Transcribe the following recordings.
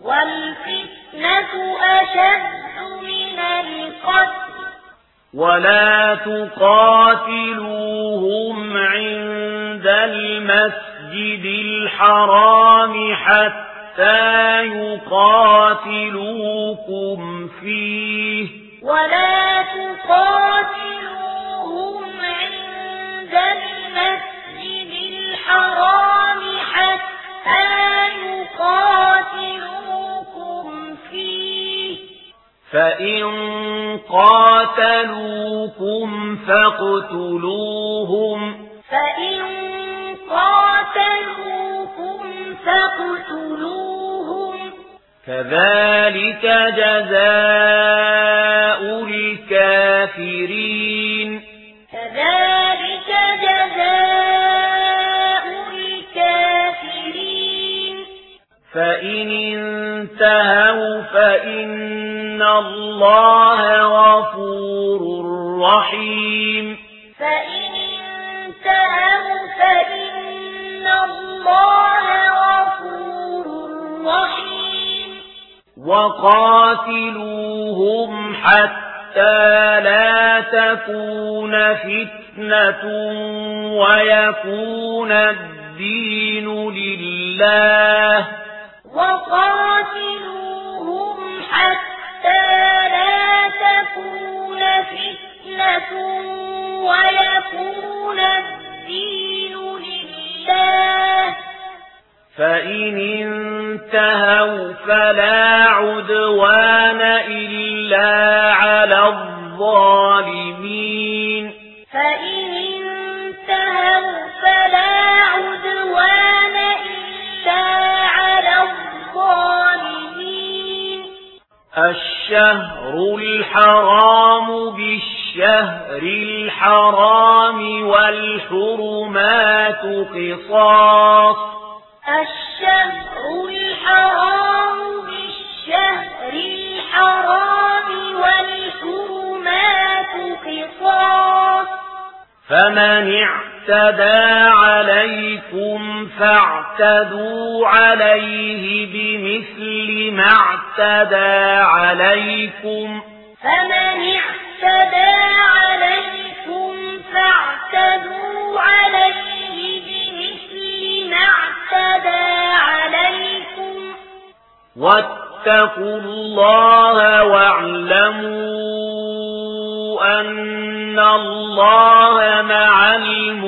والفتنة أشد من القتل. ولا تقاتلوهم عند المسجد الحرام حتى يقاتلوكم فيه. ولا تقاتلوهم عند المسجد الحرام حتى يقاتلوكم فَإِن قَاتَلُوكُمْ فَاقْتُلُوهُمْ فَإِن قَاتَلُوكُمْ فَاقْتُلُوهُمْ كَذَلِكَ جَزَاءُ الْكَافِرِينَ فإن انتهوا فإن الله غفور رحيم فإن انتهوا فإن الله غفور رحيم وقاتلوهم حتى لا تكون فتنة ويكون الدين لله وقاتلوهم حتى لا تكون فتنة ويكون الدين لله. فإن انتهوا فلا عدوان الحرام بالشهر الحرام والحرمات قصاص. الشهر الحرام بالشهر الحرام والحرمات قصاص. فمن اعتدى افتدى عليكم فاعتدوا عليه بمثل ما اعتدى عليكم فمن اعتدى عليكم فاعتدوا عليه بمثل ما اعتدى عليكم واتقوا الله واعلموا أن الله مع المؤمنين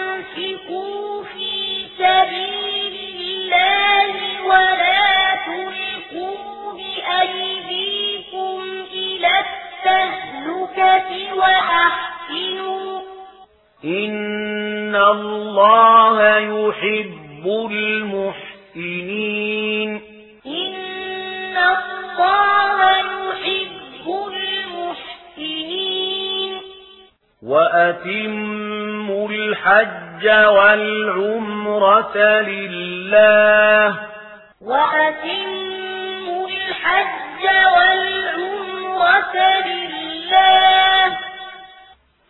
إن الله يحب المحسنين إن الله يحب المحسنين وأتموا الحج والعمرة لله وأتموا الحج والعمرة لله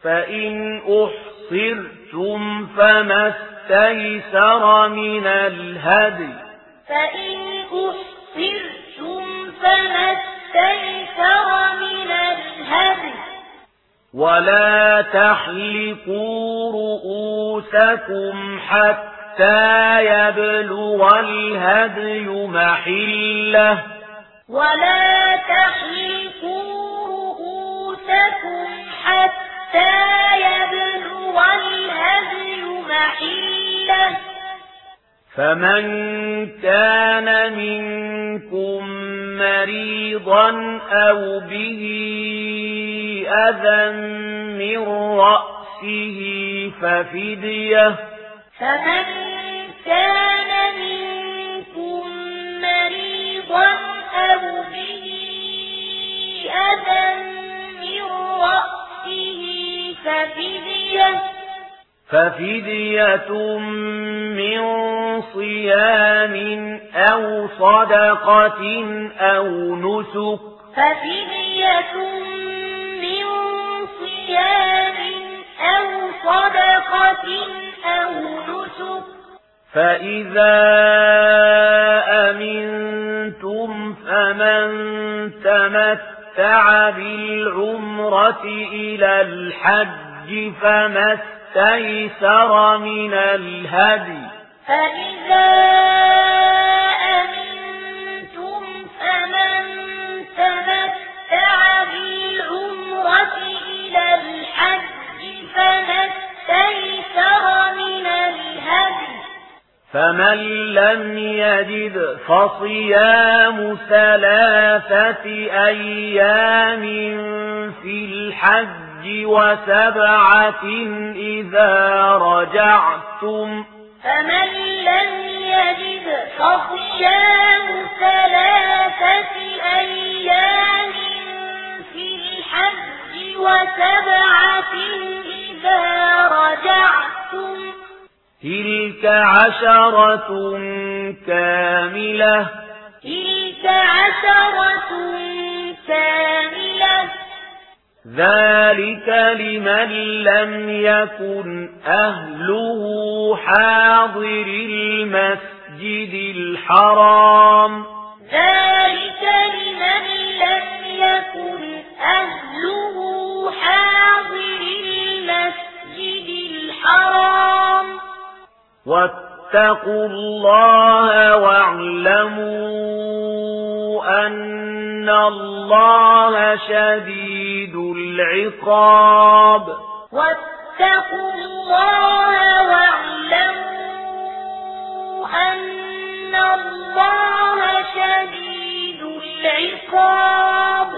فإن أحسنوا صرتم فما استيسر من الهدي. فإن أصرتم فما استيسر من الهدي. ولا تحلقوا رؤوسكم حتى يبلغ الهدي محلة. ولا تحلقوا رؤوسكم حتى يبلغ والهدي محلة فمن كان منكم مريضا أو به أذى من رأسه ففدية فمن كان منكم مريضا أو به أذى من رأسه ففدية ففدية من صيام أو صدقة أو نسك ففدية من صيام أو صدقة أو نسك فإذا أمنتم فمن تمتع بالعمرة إلى الحج فمس تيسر من الهدي. فإذا أمنتم فمن تمتع بالعمرة إلى الحج فما استيسر من الهدي. فمن لم يجد فصيام ثلاثة أيام في الحج الحج وسبعة إذا رجعتم فمن لم يجد فخشام ثلاثة أيام في الحج وسبعة إذا رجعتم تلك عشرة كاملة تلك عشرة كاملة ذلك لمن لم يكن أهله حاضر المسجد الحرام ذلك لمن لم يكن أهله حاضر المسجد الحرام واتقوا الله واعلموا أن الله شديد العقاب. واتقوا الله واعلموا أن الله شديد العقاب.